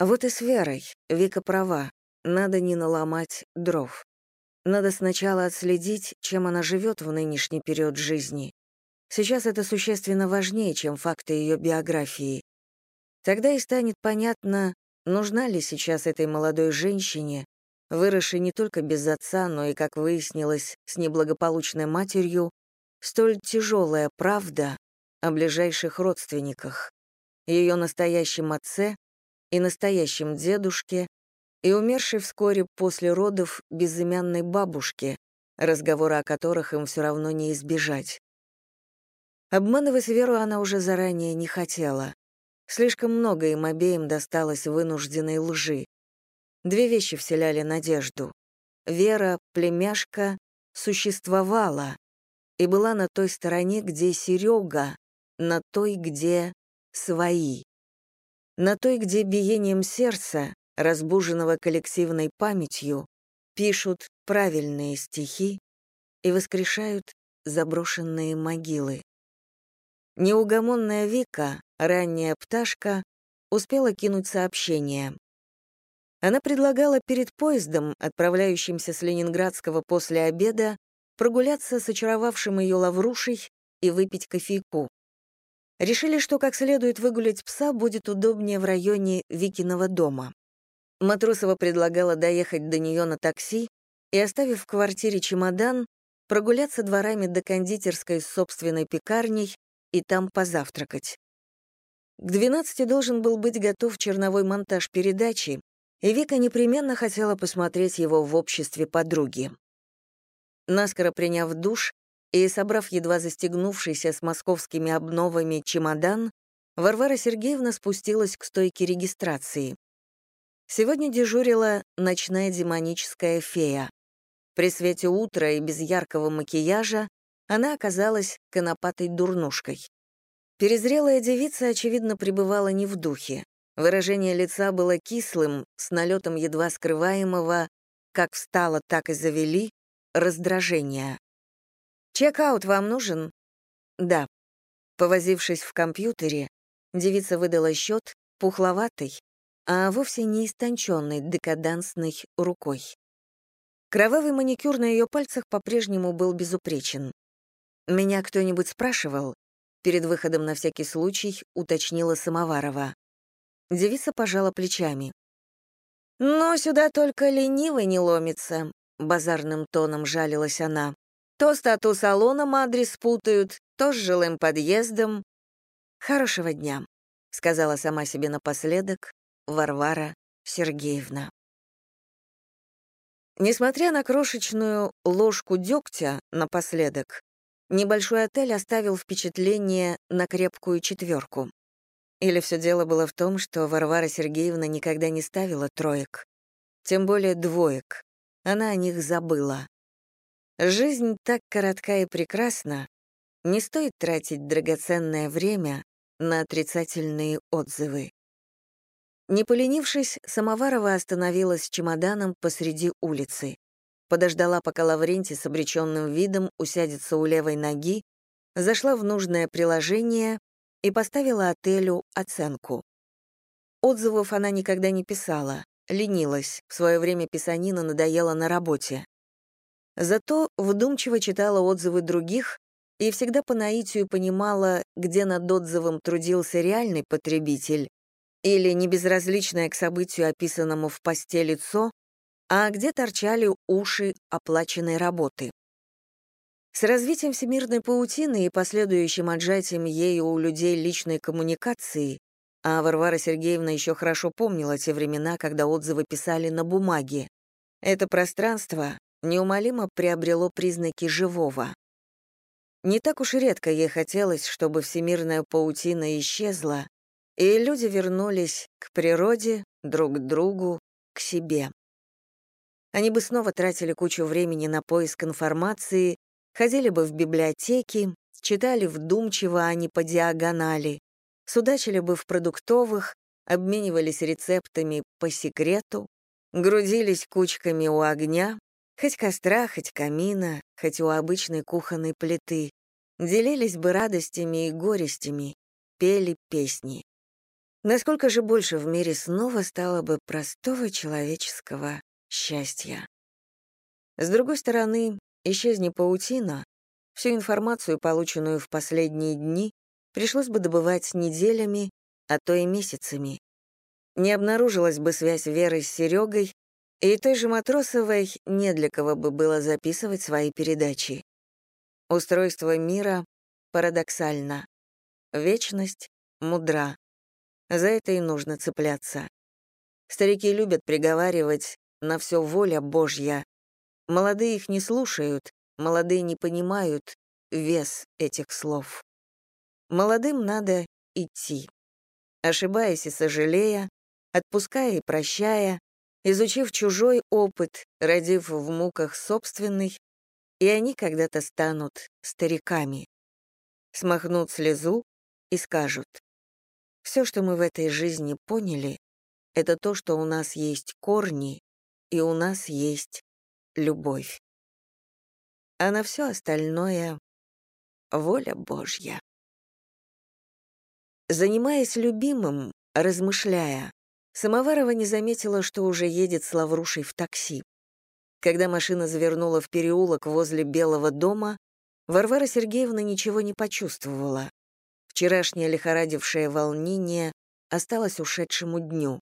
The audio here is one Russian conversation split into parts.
Вот и с Верой. Вика права. Надо не наломать дров. Надо сначала отследить, чем она живет в нынешний период жизни. Сейчас это существенно важнее, чем факты ее биографии. Тогда и станет понятно, нужна ли сейчас этой молодой женщине, выросшей не только без отца, но и, как выяснилось, с неблагополучной матерью, столь тяжелая правда о ближайших родственниках, ее настоящем отце и настоящем дедушке, и умершей вскоре после родов безымянной бабушке, разговора о которых им все равно не избежать. Обманывать Веру она уже заранее не хотела. Слишком много им обеим досталось вынужденной лжи. Две вещи вселяли надежду. Вера, племяшка, существовала и была на той стороне, где Серега, на той, где свои. На той, где биением сердца, разбуженного коллективной памятью, пишут правильные стихи и воскрешают заброшенные могилы. Неугомонная Вика, ранняя пташка, успела кинуть сообщение. Она предлагала перед поездом, отправляющимся с Ленинградского после обеда, прогуляться с очаровавшим ее лаврушей и выпить кофейку. Решили, что как следует выгулять пса будет удобнее в районе Викиного дома. Матросова предлагала доехать до нее на такси и, оставив в квартире чемодан, прогуляться дворами до кондитерской с собственной пекарней и там позавтракать. К 12 должен был быть готов черновой монтаж передачи, и Вика непременно хотела посмотреть его в обществе подруги. Наскоро приняв душ и собрав едва застегнувшийся с московскими обновами чемодан, Варвара Сергеевна спустилась к стойке регистрации. Сегодня дежурила ночная демоническая фея. При свете утра и без яркого макияжа она оказалась конопатой дурнушкой. Перезрелая девица, очевидно, пребывала не в духе. Выражение лица было кислым, с налетом едва скрываемого, как встала, так и завели, раздражения. «Чек-аут вам нужен?» «Да». Повозившись в компьютере, девица выдала счет, пухловатый, а вовсе не истонченной декадансной рукой. Кровавый маникюр на ее пальцах по-прежнему был безупречен. «Меня кто-нибудь спрашивал?» Перед выходом на всякий случай уточнила Самоварова. Девица пожала плечами. «Но сюда только ленивый не ломится», — базарным тоном жалилась она. «То с тату-салоном адрес путают, то с жилым подъездом». «Хорошего дня», — сказала сама себе напоследок Варвара Сергеевна. Несмотря на крошечную ложку дегтя напоследок, небольшой отель оставил впечатление на крепкую четверку. Или все дело было в том, что Варвара Сергеевна никогда не ставила троек, тем более двоек. Она о них забыла. Жизнь так коротка и прекрасна, не стоит тратить драгоценное время на отрицательные отзывы. Не поленившись, Самоварова остановилась с чемоданом посреди улицы. Подождала, пока Лаврентий с обреченным видом усядется у левой ноги, зашла в нужное приложение и поставила отелю оценку. Отзывов она никогда не писала, ленилась, в свое время писанина надоела на работе. Зато вдумчиво читала отзывы других и всегда по наитию понимала, где над отзывом трудился реальный потребитель или небезразличное к событию, описанному в посте лицо, а где торчали уши оплаченной работы. С развитием всемирной паутины и последующим отжатием ею у людей личной коммуникации, а Варвара Сергеевна еще хорошо помнила те времена, когда отзывы писали на бумаге, это пространство неумолимо приобрело признаки живого. Не так уж редко ей хотелось, чтобы всемирная паутина исчезла, и люди вернулись к природе, друг к другу, к себе. Они бы снова тратили кучу времени на поиск информации ходили бы в библиотеки, читали вдумчиво, а не по диагонали, судачили бы в продуктовых, обменивались рецептами по секрету, грудились кучками у огня, хоть костра, хоть камина, хоть у обычной кухонной плиты, делились бы радостями и горестями, пели песни. насколько же больше в мире снова стало бы простого человеческого счастья. С другой стороны, исчезни паутина, всю информацию, полученную в последние дни, пришлось бы добывать неделями, а то и месяцами. Не обнаружилась бы связь Веры с Серегой, и той же Матросовой не для кого бы было записывать свои передачи. Устройство мира парадоксально. Вечность мудра. За это и нужно цепляться. Старики любят приговаривать «на все воля Божья». Молодые их не слушают, молодые не понимают вес этих слов. Молодым надо идти. Ошибаясь и сожалея, отпуская и прощая, изучив чужой опыт, родив в муках собственный, и они когда-то станут стариками. Смахнут слезу и скажут, «Все, что мы в этой жизни поняли, это то, что у нас есть корни, и у нас есть любовь. А на все остальное — воля Божья». Занимаясь любимым, размышляя, Самоварова не заметила, что уже едет с Лаврушей в такси. Когда машина завернула в переулок возле Белого дома, Варвара Сергеевна ничего не почувствовала. Вчерашнее лихорадившее волнение осталось ушедшему дню.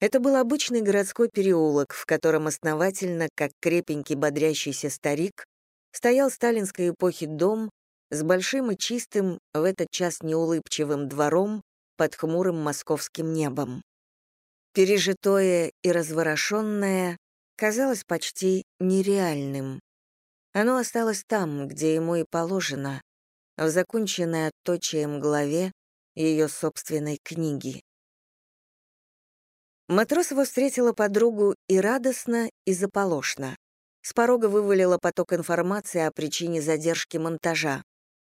Это был обычный городской переулок, в котором основательно, как крепенький бодрящийся старик, стоял сталинской эпохи дом с большим и чистым, в этот час неулыбчивым двором под хмурым московским небом. Пережитое и разворошенное казалось почти нереальным. Оно осталось там, где ему и положено, в законченной отточием главе ее собственной книги. Матросова встретила подругу и радостно, и заполошно. С порога вывалила поток информации о причине задержки монтажа.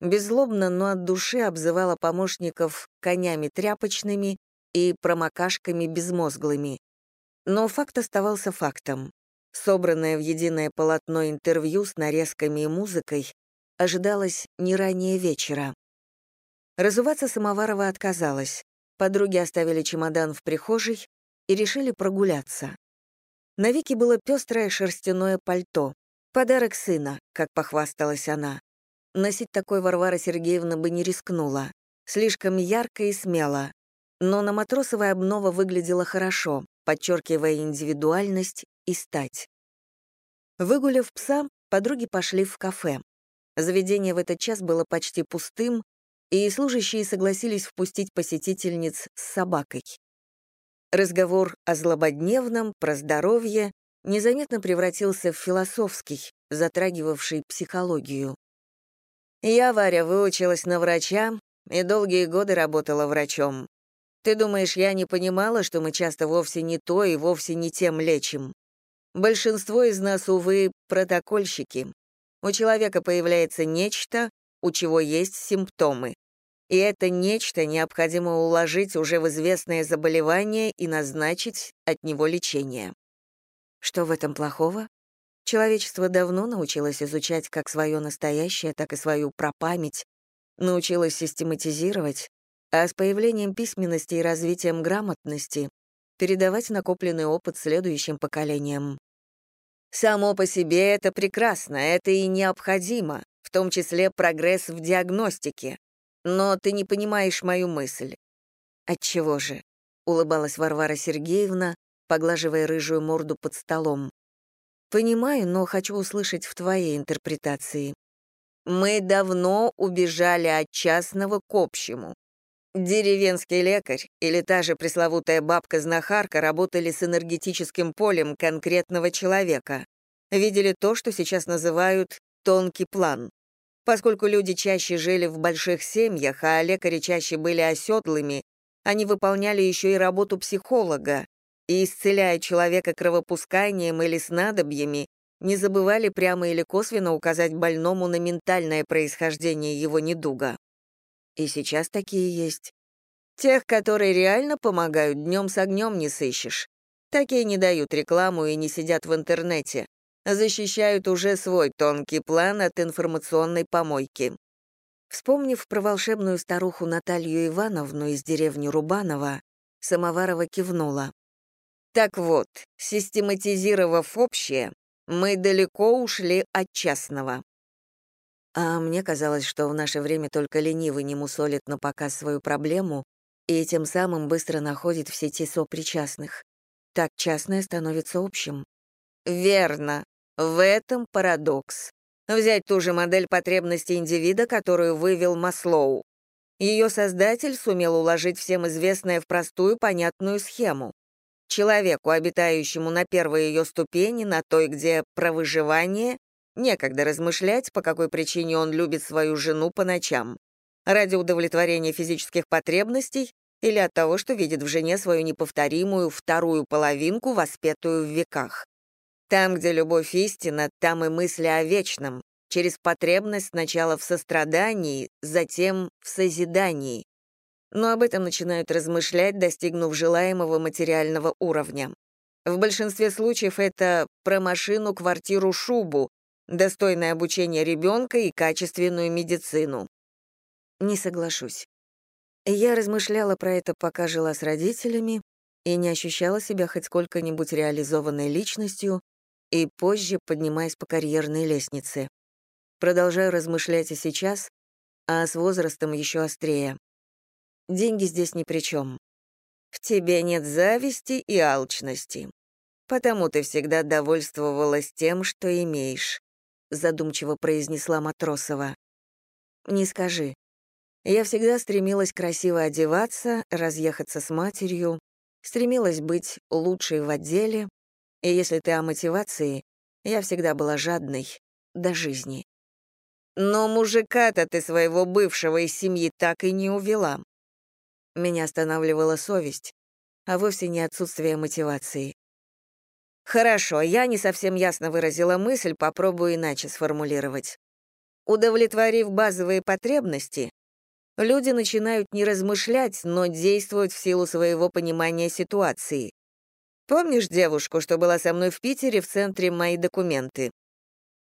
Беззлобно, но от души обзывала помощников конями тряпочными и промокашками безмозглыми. Но факт оставался фактом. Собранное в единое полотно интервью с нарезками и музыкой ожидалось не ранее вечера. Разуваться Самоварова отказалась. Подруги оставили чемодан в прихожей и решили прогуляться. На Вике было пестрое шерстяное пальто. Подарок сына, как похвасталась она. Носить такой Варвара Сергеевна бы не рискнула. Слишком ярко и смело, но на матросовой обнова выглядела хорошо, подчеркивая индивидуальность и стать. Выгуляв пса, подруги пошли в кафе. Заведение в этот час было почти пустым, и служащие согласились впустить посетительниц с собакой. Разговор о злободневном, про здоровье незаметно превратился в философский, затрагивавший психологию. «Я, Варя, выучилась на врача и долгие годы работала врачом. Ты думаешь, я не понимала, что мы часто вовсе не то и вовсе не тем лечим? Большинство из нас, увы, протокольщики. У человека появляется нечто, у чего есть симптомы. И это нечто необходимо уложить уже в известное заболевание и назначить от него лечение. Что в этом плохого? Человечество давно научилось изучать как свое настоящее, так и свою пропамять, научилось систематизировать, а с появлением письменности и развитием грамотности передавать накопленный опыт следующим поколениям. Само по себе это прекрасно, это и необходимо, в том числе прогресс в диагностике. Но ты не понимаешь мою мысль. Отчего же? улыбалась Варвара Сергеевна, поглаживая рыжую морду под столом. Понимаю, но хочу услышать в твоей интерпретации. Мы давно убежали от частного к общему. Деревенский лекарь или та же пресловутая бабка-знахарка работали с энергетическим полем конкретного человека. Видели то, что сейчас называют «тонкий план». Поскольку люди чаще жили в больших семьях, а лекари чаще были оседлыми, они выполняли еще и работу психолога, и, исцеляя человека кровопусканием или снадобьями, не забывали прямо или косвенно указать больному на ментальное происхождение его недуга. И сейчас такие есть. Тех, которые реально помогают, днем с огнем не сыщешь. Такие не дают рекламу и не сидят в интернете. Защищают уже свой тонкий план от информационной помойки. Вспомнив про волшебную старуху Наталью Ивановну из деревни Рубанова, Самоварова кивнула. Так вот, систематизировав общее, мы далеко ушли от частного. А мне казалось, что в наше время только ленивый не мусолит на показ свою проблему и тем самым быстро находит в сети сопричастных. Так частное становится общим. Верно. В этом парадокс. Взять ту же модель потребностей индивида, которую вывел Маслоу. Ее создатель сумел уложить всем известное в простую понятную схему. Человеку, обитающему на первой ее ступени, на той, где про выживание, некогда размышлять, по какой причине он любит свою жену по ночам. Ради удовлетворения физических потребностей или от того, что видит в жене свою неповторимую вторую половинку, воспетую в веках. Там, где любовь истина, там и мысли о вечном, через потребность сначала в сострадании, затем в созидании. Но об этом начинают размышлять, достигнув желаемого материального уровня. В большинстве случаев это про машину, квартиру, шубу, достойное обучение ребенка и качественную медицину. Не соглашусь. Я размышляла про это, пока жила с родителями, и не ощущала себя хоть сколько-нибудь реализованной личностью, и позже поднимаясь по карьерной лестнице. Продолжаю размышлять и сейчас, а с возрастом еще острее. Деньги здесь ни при чем. В тебе нет зависти и алчности. Потому ты всегда довольствовалась тем, что имеешь, задумчиво произнесла Матросова. Не скажи. Я всегда стремилась красиво одеваться, разъехаться с матерью, стремилась быть лучшей в отделе, и если ты о мотивации, я всегда была жадной до жизни. Но мужика-то ты своего бывшего из семьи так и не увела. Меня останавливала совесть, а вовсе не отсутствие мотивации. Хорошо, я не совсем ясно выразила мысль, попробую иначе сформулировать. Удовлетворив базовые потребности, люди начинают не размышлять, но действовать в силу своего понимания ситуации. Помнишь девушку, что была со мной в Питере в центре «Мои документы»?»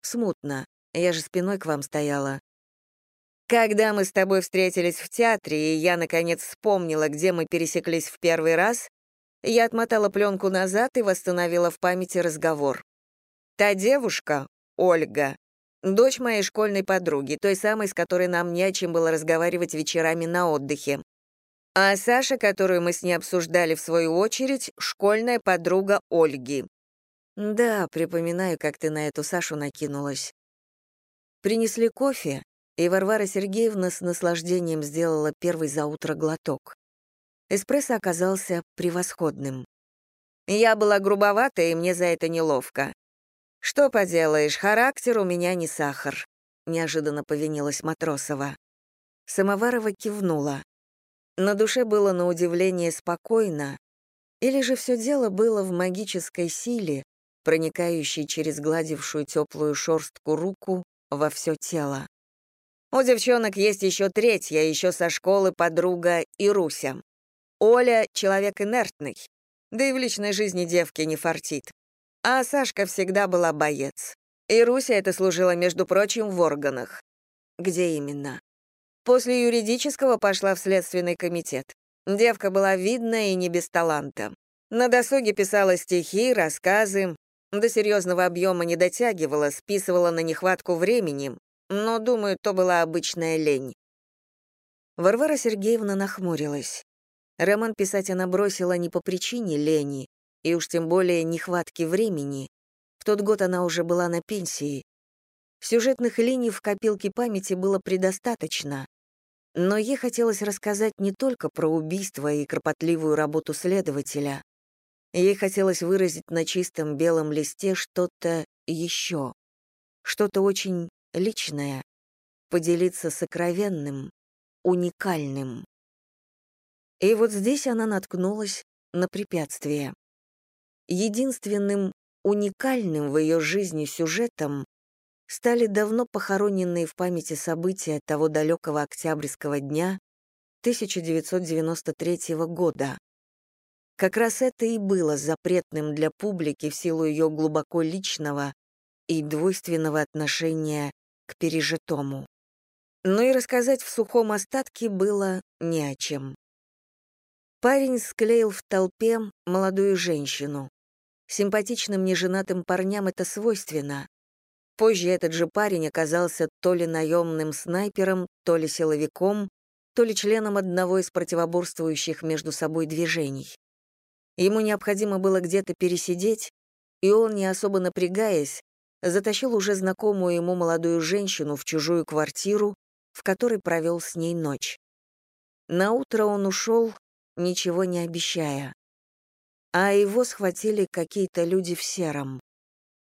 «Смутно. Я же спиной к вам стояла». «Когда мы с тобой встретились в театре, и я, наконец, вспомнила, где мы пересеклись в первый раз, я отмотала пленку назад и восстановила в памяти разговор. Та девушка, Ольга, дочь моей школьной подруги, той самой, с которой нам не о чем было разговаривать вечерами на отдыхе. А Саша, которую мы с ней обсуждали в свою очередь, школьная подруга Ольги. Да, припоминаю, как ты на эту Сашу накинулась. Принесли кофе, и Варвара Сергеевна с наслаждением сделала первый за утро глоток. Эспрессо оказался превосходным. Я была грубовата, и мне за это неловко. «Что поделаешь, характер у меня не сахар», — неожиданно повинилась Матросова. Самоварова кивнула. На душе было на удивление спокойно, или же все дело было в магической силе, проникающей через гладившую теплую шорстку руку во все тело. У девчонок есть еще третья, еще со школы подруга Ируся. Оля — человек инертный, да и в личной жизни девки не фартит. А Сашка всегда была боец. Ируся это служила, между прочим, в органах. Где именно? После юридического пошла в следственный комитет. Девка была видная и не без таланта. На досуге писала стихи, рассказы, до серьезного объема не дотягивала, списывала на нехватку времени, но, думаю, то была обычная лень. Варвара Сергеевна нахмурилась. Роман писать она бросила не по причине лени, и уж тем более нехватки времени. В тот год она уже была на пенсии. Сюжетных линий в копилке памяти было предостаточно, но ей хотелось рассказать не только про убийство и кропотливую работу следователя. Ей хотелось выразить на чистом белом листе что-то еще, что-то очень личное, поделиться сокровенным, уникальным. И вот здесь она наткнулась на препятствие. Единственным уникальным в ее жизни сюжетом стали давно похороненные в памяти события того далекого октябрьского дня 1993 года. Как раз это и было запретным для публики в силу ее глубоко личного и двойственного отношения к пережитому. но и рассказать в сухом остатке было не о чем. Парень склеил в толпе молодую женщину. Симпатичным неженатым парням это свойственно. Позже этот же парень оказался то ли наемным снайпером, то ли силовиком, то ли членом одного из противоборствующих между собой движений. Ему необходимо было где-то пересидеть, и он, не особо напрягаясь, затащил уже знакомую ему молодую женщину в чужую квартиру, в которой провел с ней ночь. На утро он ушел, ничего не обещая. А его схватили какие-то люди в сером.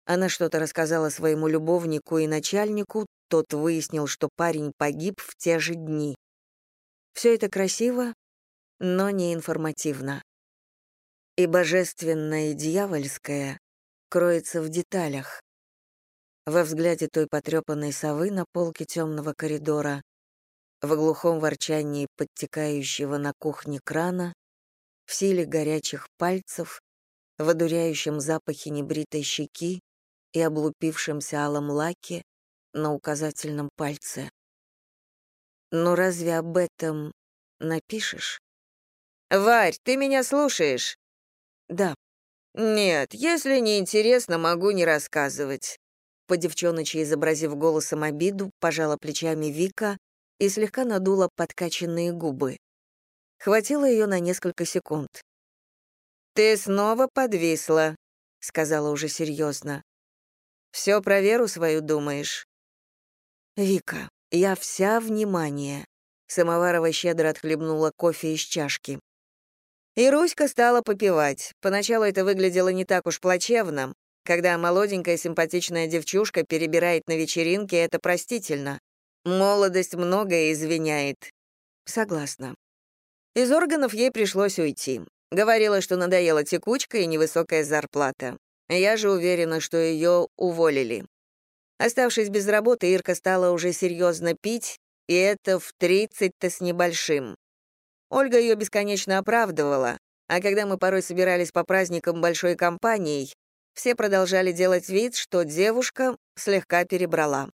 Она что-то рассказала своему любовнику и начальнику, тот выяснил, что парень погиб в те же дни. Все это красиво, но не информативно. И божественное, и дьявольское кроется в деталях. Во взгляде той потрепанной совы на полке темного коридора, в глухом ворчании подтекающего на кухне крана, в силе горячих пальцев, в одуряющем запахе небритой щеки и облупившемся алом лаке на указательном пальце. Но разве об этом напишешь? «Варь, ты меня слушаешь?» «Да». «Нет, если не интересно, могу не рассказывать». По девчоночи, изобразив голосом обиду, пожала плечами Вика и слегка надула подкачанные губы. Хватило ее на несколько секунд. «Ты снова подвисла», — сказала уже серьезно. «Все про Веру свою думаешь?» «Вика, я вся внимание», — Самоварова щедро отхлебнула кофе из чашки. И Руська стала попивать. Поначалу это выглядело не так уж плачевно. Когда молоденькая симпатичная девчушка перебирает на вечеринке, это простительно. Молодость многое извиняет. Согласна. Из органов ей пришлось уйти. Говорила, что надоела текучка и невысокая зарплата. Я же уверена, что ее уволили. Оставшись без работы, Ирка стала уже серьезно пить, и это в 30-то с небольшим. Ольга ее бесконечно оправдывала, а когда мы порой собирались по праздникам большой компанией, все продолжали делать вид, что девушка слегка перебрала.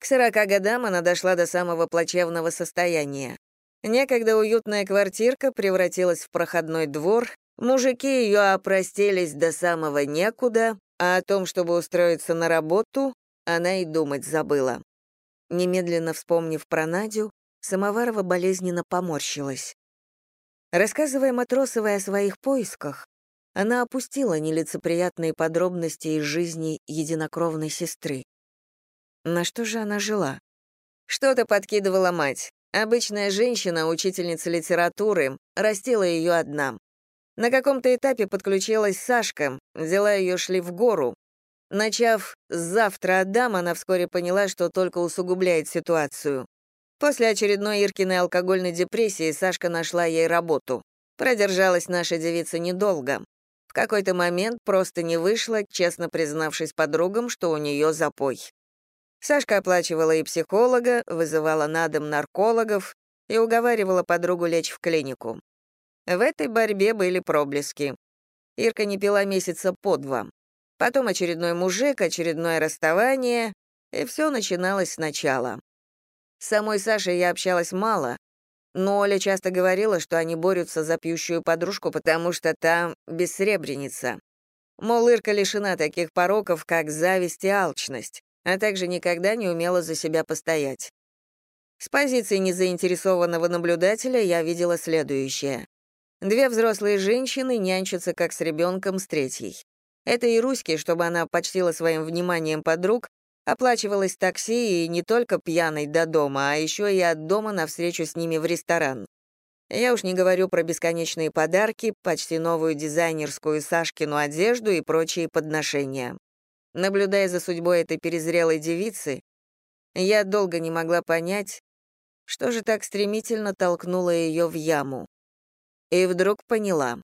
К 40 годам она дошла до самого плачевного состояния. Некогда уютная квартирка превратилась в проходной двор, мужики ее опростились до самого некуда, а о том, чтобы устроиться на работу, она и думать забыла. Немедленно вспомнив про Надю, Самоварова болезненно поморщилась. Рассказывая Матросовой о своих поисках, она опустила нелицеприятные подробности из жизни единокровной сестры. На что же она жила? Что-то подкидывала мать. Обычная женщина, учительница литературы, растила ее одна. На каком-то этапе подключилась Сашка, дела ее шли в гору. Начав «завтра отдам», она вскоре поняла, что только усугубляет ситуацию. После очередной Иркиной алкогольной депрессии Сашка нашла ей работу. Продержалась наша девица недолго. В какой-то момент просто не вышла, честно признавшись подругам, что у нее запой. Сашка оплачивала и психолога, вызывала на дом наркологов и уговаривала подругу лечь в клинику. В этой борьбе были проблески. Ирка не пила месяца по два. Потом очередной мужик, очередное расставание, и все начиналось сначала. С самой Сашей я общалась мало, но Оля часто говорила, что они борются за пьющую подружку, потому что та бессребреница. Мол, Ирка лишена таких пороков, как зависть и алчность а также никогда не умела за себя постоять. С позиции незаинтересованного наблюдателя я видела следующее. Две взрослые женщины нянчатся как с ребенком с третьей. Это и Руське, чтобы она почтила своим вниманием подруг, оплачивалось такси и не только пьяной до дома, а еще и от дома на встречу с ними в ресторан. Я уж не говорю про бесконечные подарки, почти новую дизайнерскую Сашкину одежду и прочие подношения. Наблюдая за судьбой этой перезрелой девицы, я долго не могла понять, что же так стремительно толкнуло ее в яму. И вдруг поняла.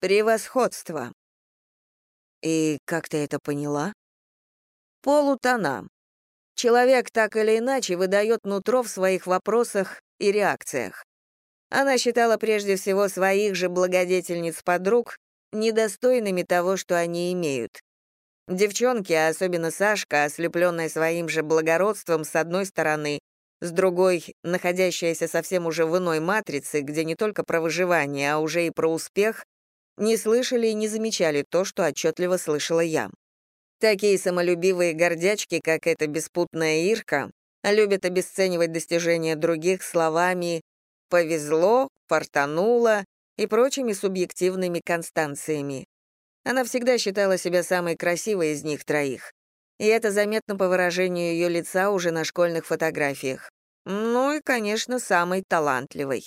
Превосходство. И как ты это поняла? Полутона. Человек так или иначе выдает нутро в своих вопросах и реакциях. Она считала прежде всего своих же благодетельниц-подруг недостойными того, что они имеют. Девчонки, а особенно Сашка, ослепленная своим же благородством с одной стороны с другой — находящаяся совсем уже в иной матрице, где не только про выживание, а уже и про успех, не слышали и не замечали то, что отчетливо слышала я. Такие самолюбивые гордячки, как эта беспутная Ирка, любят обесценивать достижения других словами «повезло», «фартануло» и прочими субъективными констанциями. Она всегда считала себя самой красивой из них троих. И это заметно по выражению ее лица уже на школьных фотографиях. Ну и, конечно, самой талантливой.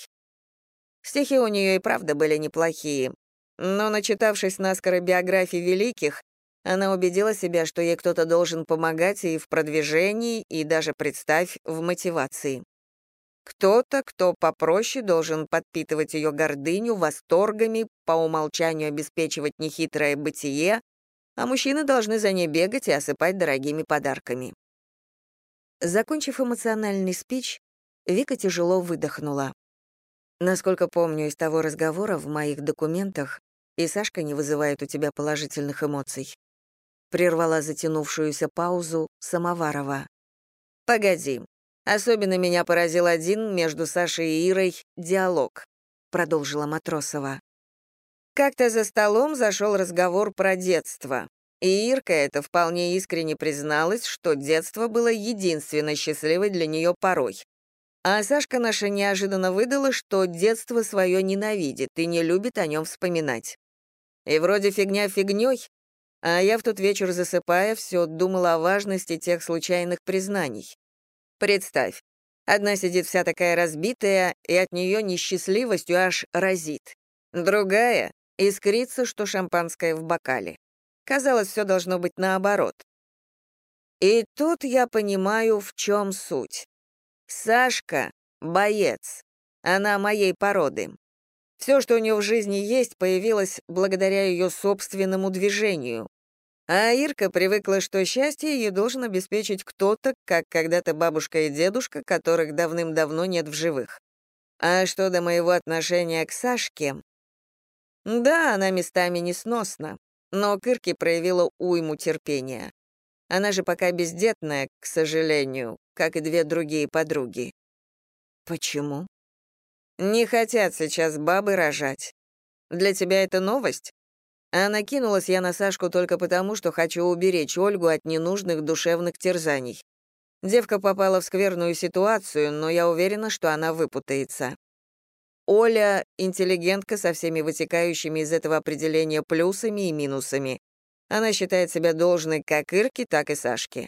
Стихи у нее и правда были неплохие, но, начитавшись наскоро биографий великих, она убедила себя, что ей кто-то должен помогать и в продвижении, и даже, представь, в мотивации. Кто-то, кто попроще должен подпитывать ее гордыню восторгами, по умолчанию обеспечивать нехитрое бытие, а мужчины должны за ней бегать и осыпать дорогими подарками. Закончив эмоциональный спич, Вика тяжело выдохнула. Насколько помню из того разговора в моих документах, и Сашка не вызывает у тебя положительных эмоций. Прервала затянувшуюся паузу Самоварова. «Погоди. Особенно меня поразил один между Сашей и Ирой диалог», — продолжила Матросова. Как-то за столом зашел разговор про детство. И Ирка это вполне искренне призналась, что детство было единственно счастливой для нее порой. А Сашка наша неожиданно выдала, что детство свое ненавидит и не любит о нем вспоминать. И вроде фигня фигней, а я в тот вечер, засыпая, все думала о важности тех случайных признаний. Представь, одна сидит вся такая разбитая, и от нее несчастливостью аж разит. Другая — искрится, что шампанское в бокале. Казалось, все должно быть наоборот. И тут я понимаю, в чем суть. Сашка — боец. Она моей породы. Все, что у нее в жизни есть, появилось благодаря ее собственному движению. А Ирка привыкла, что счастье ей должен обеспечить кто-то, как когда-то бабушка и дедушка, которых давным-давно нет в живых. А что до моего отношения к Сашке? Да, она местами несносна, но к Ирке проявила уйму терпения. Она же пока бездетная, к сожалению, как и две другие подруги. Почему? Не хотят сейчас бабы рожать. Для тебя это новость? А накинулась я на Сашку только потому, что хочу уберечь Ольгу от ненужных душевных терзаний. Девка попала в скверную ситуацию, но я уверена, что она выпутается. Оля — интеллигентка со всеми вытекающими из этого определения плюсами и минусами. Она считает себя должной как Ирке, так и Сашке.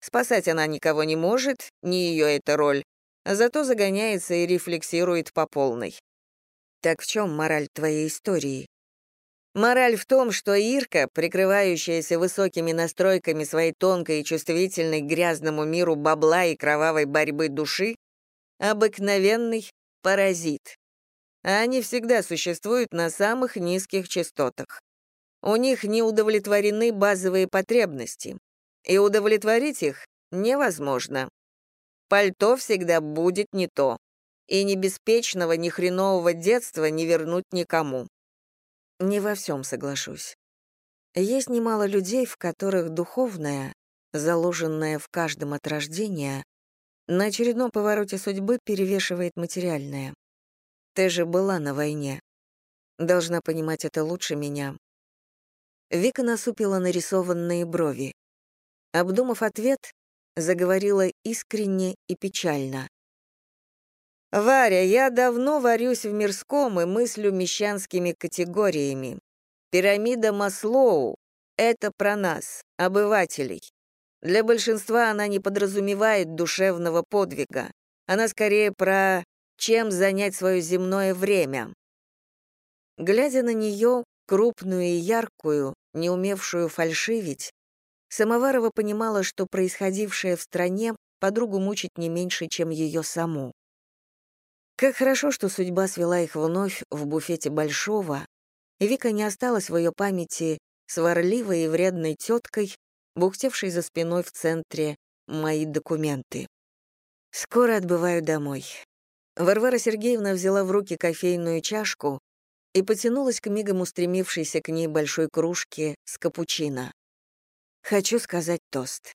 Спасать она никого не может, не ее эта роль, зато загоняется и рефлексирует по полной. Так в чем мораль твоей истории? Мораль в том, что Ирка, прикрывающаяся высокими настройками своей тонкой и чувствительной к грязному миру бабла и кровавой борьбы души, обыкновенный паразит. А они всегда существуют на самых низких частотах. У них не удовлетворены базовые потребности, и удовлетворить их невозможно. Пальто всегда будет не то. И ни беспечного, ни хренового детства не вернуть никому. Не во всем соглашусь. Есть немало людей, в которых духовное, заложенное в каждом от рождения, на очередном повороте судьбы перевешивает материальное. Ты же была на войне. Должна понимать это лучше меня. Вика насупила нарисованные брови. Обдумав ответ, заговорила искренне и печально. «Варя, я давно варюсь в мирском и мыслю мещанскими категориями. Пирамида Маслоу — это про нас, обывателей. Для большинства она не подразумевает душевного подвига. Она скорее про чем занять свое земное время. Глядя на нее, крупную и яркую, не умевшую фальшивить, Самоварова понимала, что происходившее в стране подругу мучит не меньше, чем ее саму. Как хорошо, что судьба свела их вновь в буфете Большого, и Вика не осталась в ее памяти сварливой и вредной теткой, бухтевшей за спиной в центре «Мои документы». «Скоро отбываю домой». Варвара Сергеевна взяла в руки кофейную чашку и потянулась к мигом устремившейся к ней большой кружке с капучино. Хочу сказать тост.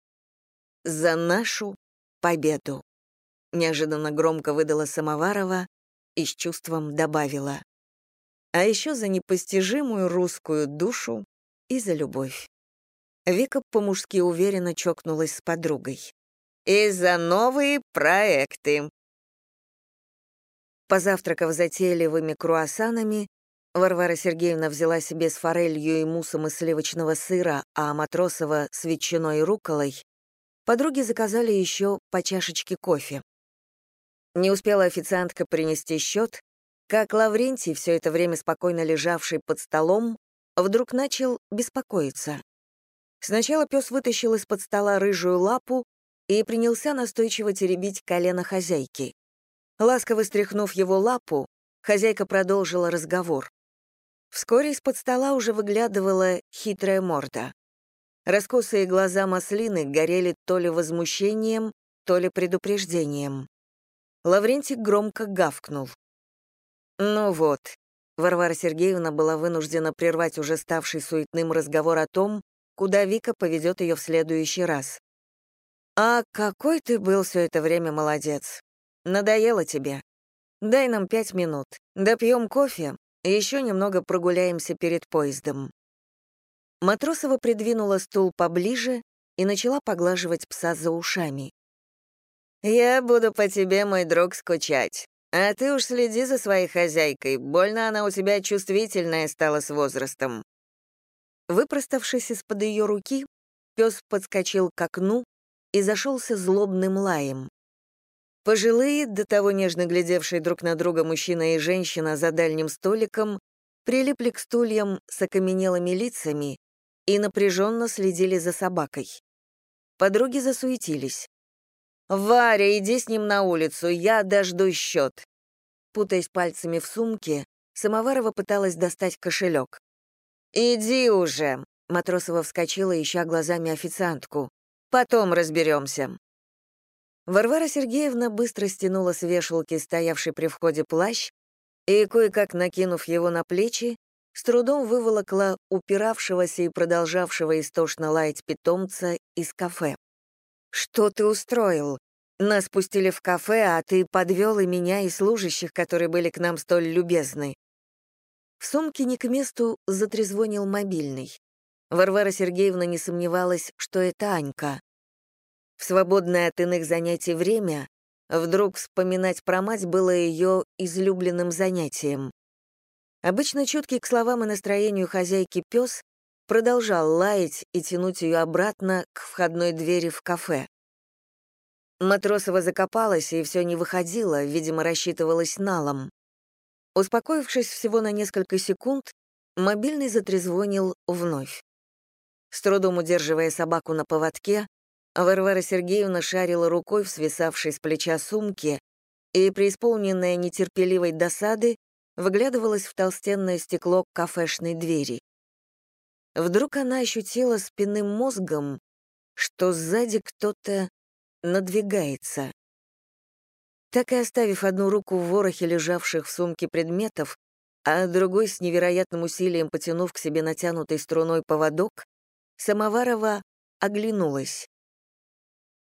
За нашу победу. Неожиданно громко выдала Самоварова и с чувством добавила. А еще за непостижимую русскую душу и за любовь. Вика по-мужски уверенно чокнулась с подругой. «И за новые проекты!» Позавтракав затейливыми круассанами, Варвара Сергеевна взяла себе с форелью и муссом из сливочного сыра, а Матросова — с ветчиной и руколой. Подруги заказали еще по чашечке кофе. Не успела официантка принести счет, как Лаврентий, все это время спокойно лежавший под столом, вдруг начал беспокоиться. Сначала пес вытащил из-под стола рыжую лапу и принялся настойчиво теребить колено хозяйки. Ласково стряхнув его лапу, хозяйка продолжила разговор. Вскоре из-под стола уже выглядывала хитрая морда. Раскосые глаза маслины горели то ли возмущением, то ли предупреждением. Лаврентик громко гавкнул. Ну вот, Варвара Сергеевна была вынуждена прервать уже ставший суетным разговор о том, куда Вика поведет ее в следующий раз. «А какой ты был все это время молодец. Надоело тебе. Дай нам пять минут, допьем кофе, еще немного прогуляемся перед поездом». Матросова придвинула стул поближе и начала поглаживать пса за ушами. «Я буду по тебе, мой друг, скучать. А ты уж следи за своей хозяйкой, больно она у тебя чувствительная стала с возрастом». Выпроставшись из-под ее руки, пес подскочил к окну и зашелся злобным лаем. Пожилые, до того нежно глядевшие друг на друга мужчина и женщина за дальним столиком, прилипли к стульям с окаменелыми лицами и напряженно следили за собакой. Подруги засуетились. «Варя, иди с ним на улицу, я дожду счет». Путаясь пальцами в сумке, Самоварова пыталась достать кошелек. «Иди уже!» — Матросова вскочила, ища глазами официантку. «Потом разберемся». Варвара Сергеевна быстро стянула с вешалки стоявший при входе плащ и, кое-как накинув его на плечи, с трудом выволокла упиравшегося и продолжавшего истошно лаять питомца из кафе. «Что ты устроил? Нас пустили в кафе, а ты подвел и меня, и служащих, которые были к нам столь любезны». В сумке не к месту затрезвонил мобильный. Варвара Сергеевна не сомневалась, что это Анька. В свободное от иных занятий время вдруг вспоминать про мать было ее излюбленным занятием. Обычно чуткий к словам и настроению хозяйки пес продолжал лаять и тянуть ее обратно к входной двери в кафе. Матросова закопалась и все не выходила, видимо, рассчитывалась налом. Успокоившись всего на несколько секунд, мобильный затрезвонил вновь. С трудом удерживая собаку на поводке, Варвара Сергеевна шарила рукой в свисавшей с плеча сумке и, преисполненная нетерпеливой досады, выглядывалась в толстенное стекло кафешной двери. Вдруг она ощутила спинным мозгом, что сзади кто-то надвигается. Так и оставив одну руку в ворохе лежавших в сумке предметов, а другой с невероятным усилием потянув к себе натянутой струной поводок, Самоварова оглянулась.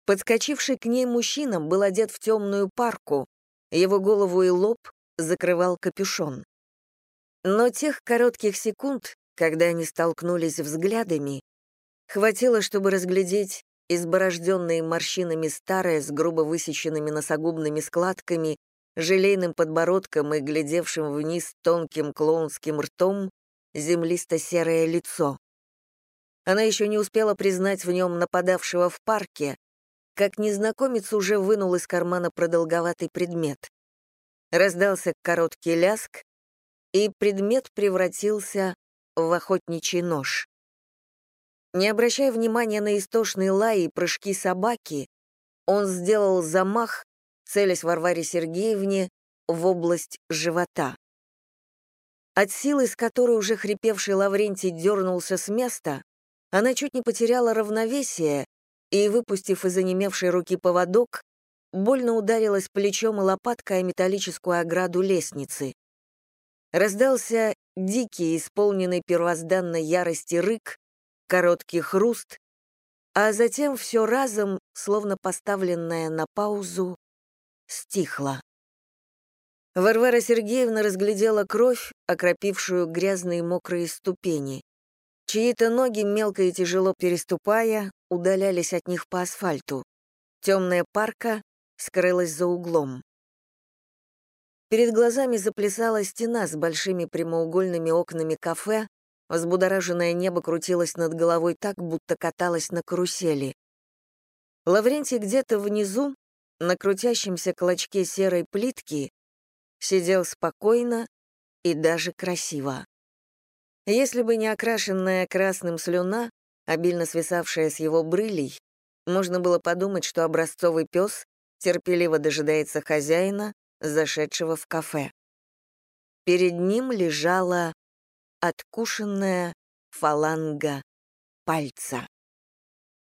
Подскочивший к ней мужчина был одет в темную парку, его голову и лоб закрывал капюшон. Но тех коротких секунд, когда они столкнулись взглядами, хватило, чтобы разглядеть изборожденные морщинами старое с грубо высеченными носогубными складками, желейным подбородком и глядевшим вниз тонким клоунским ртом землисто-серое лицо. Она еще не успела признать в нем нападавшего в парке, как незнакомец уже вынул из кармана продолговатый предмет. Раздался короткий ляск, и предмет превратился в охотничий нож. Не обращая внимания на истошный лай и прыжки собаки, он сделал замах, целясь Варваре Сергеевне в область живота. От силы, с которой уже хрипевший Лаврентий дернулся с места, она чуть не потеряла равновесие и, выпустив из онемевшей руки поводок, больно ударилась плечом и лопаткой о металлическую ограду лестницы. Раздался дикий, исполненный первозданной ярости рык, короткий хруст, а затем все разом, словно поставленное на паузу, стихла. Варвара Сергеевна разглядела кровь, окропившую грязные мокрые ступени. Чьи-то ноги, мелко и тяжело переступая, удалялись от них по асфальту. Темная парка скрылась за углом. Перед глазами заплясала стена с большими прямоугольными окнами кафе, взбудораженное небо крутилось над головой так, будто каталось на карусели. Лаврентий где-то внизу, на крутящемся клочке серой плитки, сидел спокойно и даже красиво. Если бы не окрашенная красным слюна, обильно свисавшая с его брылей, можно было подумать, что образцовый пес терпеливо дожидается хозяина, зашедшего в кафе. Перед ним лежала откушенная фаланга пальца.